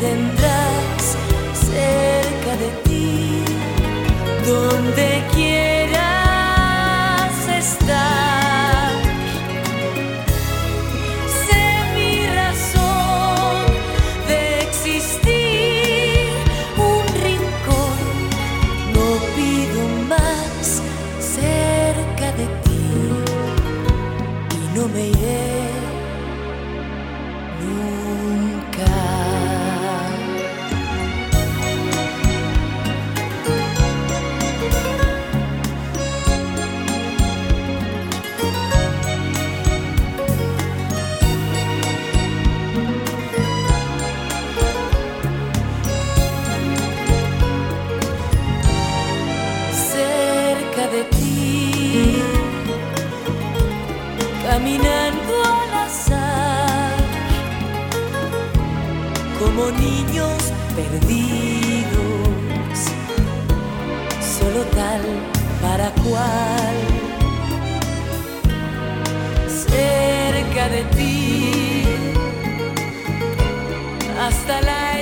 tendrás cerca de ti, donde quieras estar. Sé mi razón de existir, un rincón, no pido más cerca de ti y no me iré. Caminando al azar, como niños perdidos, solo tal para cual, cerca de ti, hasta la